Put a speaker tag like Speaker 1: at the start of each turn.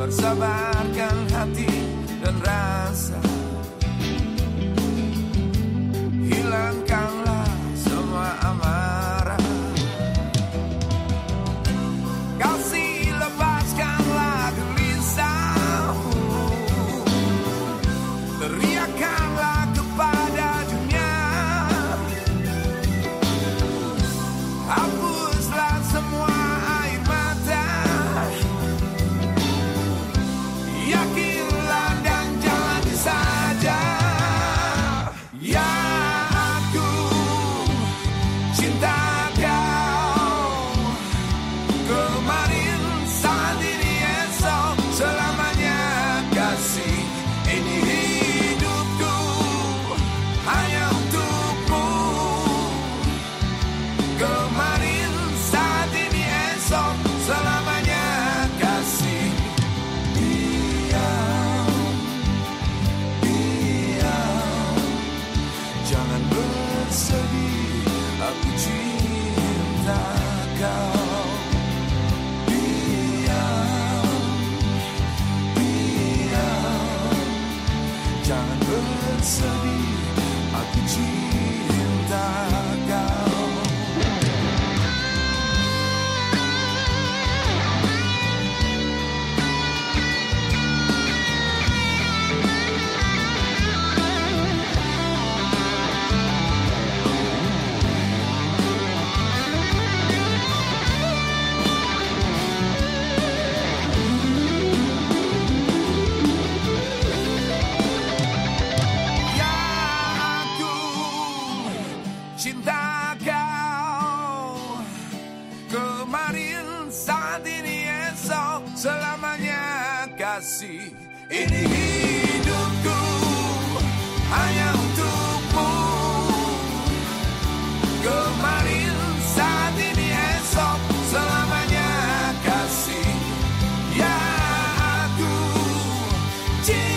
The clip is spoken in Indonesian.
Speaker 1: balançava. Jangan bersedih Aku cinta cinta kau. Kemarin saat ini esok selamanya kasih. Ini hidupku hanya untukmu. Kemarin saat ini esok selamanya kasih. Ya aku cinta